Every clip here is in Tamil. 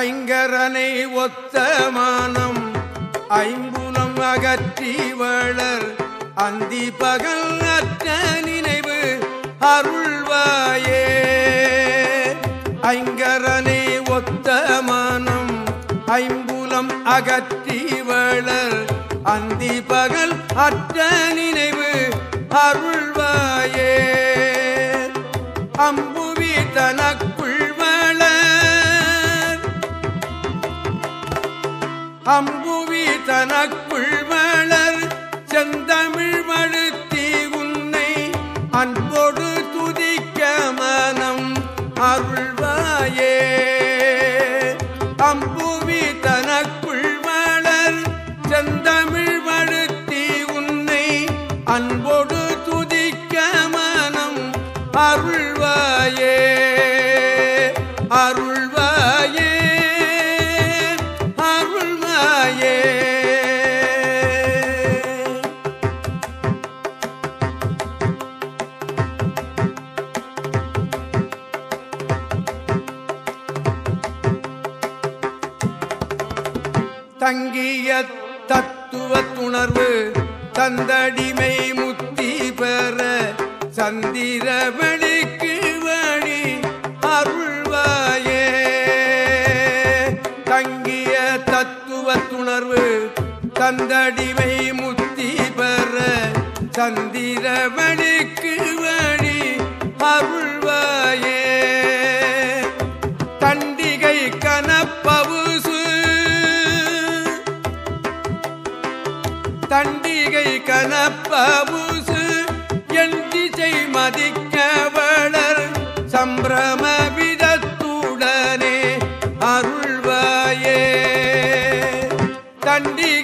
ஐங்கரனை ஒத்த மானம் ஐம்புலம் அகற்றி வளர். அந்தி பகல் அற்ற நினைவு அருள்வாயே. ஐங்கரனை ஒத்த மானம் ஐம்புலம் அகற்றி வளர். அந்தி பகல் அற்ற நினைவு அருள்வாயே. அம்பு அம்புவி தனக்குள் மலர் செந்தமிழ் மழுத்தி உன்னை அன்போடு துதிக்க மனம் அருள்வாயே. அம்புவி தனக்குள் மலர் செந்தமிழ் மழுத்தி உன்னை அன்போடு துதிக்க மனம் அருள்வாயே. அருள் தங்கிய தத்துவ துணர்வு தந்தடிமை முத்தி பெற சந்திர வெளிக்கு வழி அருள்வாயே. தங்கிய தத்துவ துணர்வு தந்தடிமை முத்தி பெற சந்திர வெளிக்கு வழி தண்டிகை என் திசை மதிக்கவளர் சம்பிரம விதத்துடனே அருள்வாயே. தண்டி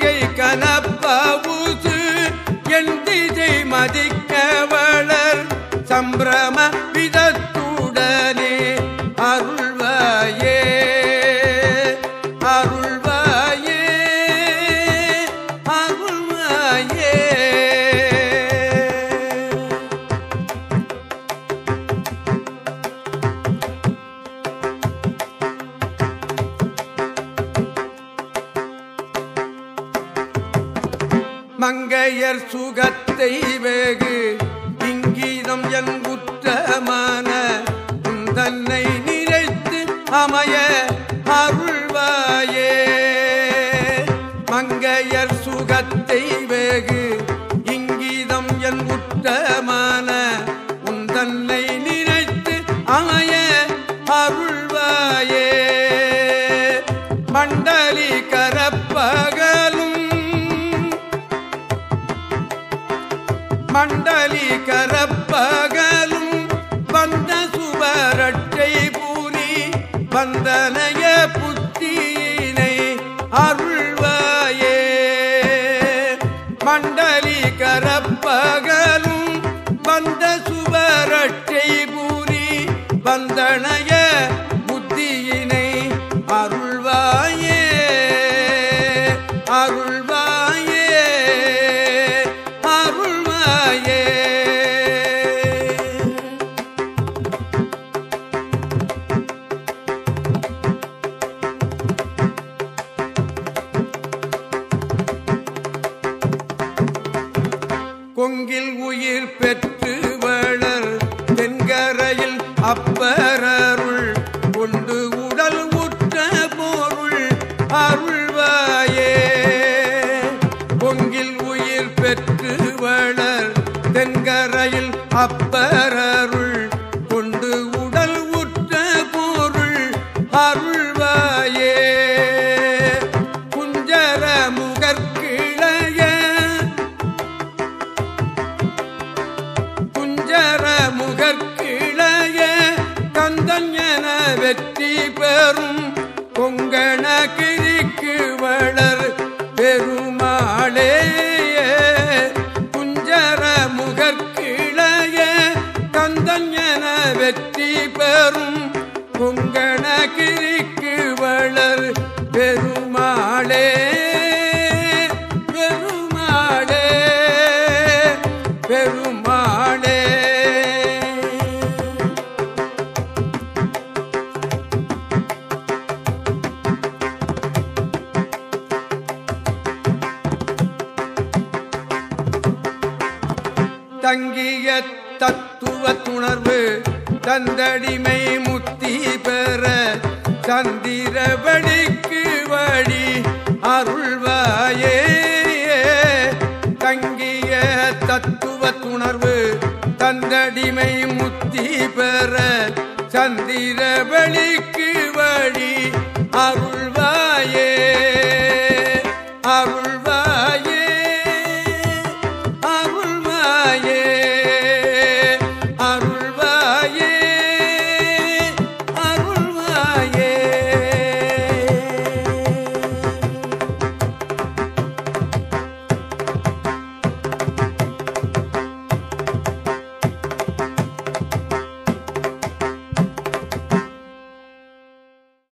மங்கையர் சுகத்தை வேகு இங்கீதம் என் குற்றமான தன்னை நிறைத்து அமைய அருள்வாயே. மங்கையர் சுகத்தை வந்தனைய புத்தியினை அருள்வாயே. மண்டலி கரப்பகலும் வந்த சுவரட்டை பூரி வந்தனைய புத்தியினை அருள்வாயே. அருள்வா கொங்கில் உயிர் பெற்று வளர். தென்கரையில் அப்பரருள் கொண்டு உடல் உற்ற பொருள். அருள்வாயே. கொங்கில் உயிர் பெற்று வளர். தென்கரையில் அப்பரருள் கொண்டு உடல் உற்ற பொருள். அருள்வாயே. குஞ்சர முகற்கு பொங்கணகிரிக்கு வளர் பெருமாளே குஞ்சர முகற்கிளைய கந்தன் என வெற்றி பெறும் பொங்கணகிரிக்கு வளர் பெருமாளே பெருமாளே பெருமா தங்கிய தத்துவ துணர்வு தந்தடிமை முத்தி பெற சந்திரபடிக்கு வழி அருள்வாயே. தங்கிய தத்துவ துணர்வு தந்தடிமை முத்தி பெற சந்திரபடிக்கு வழி அருள்வாய்.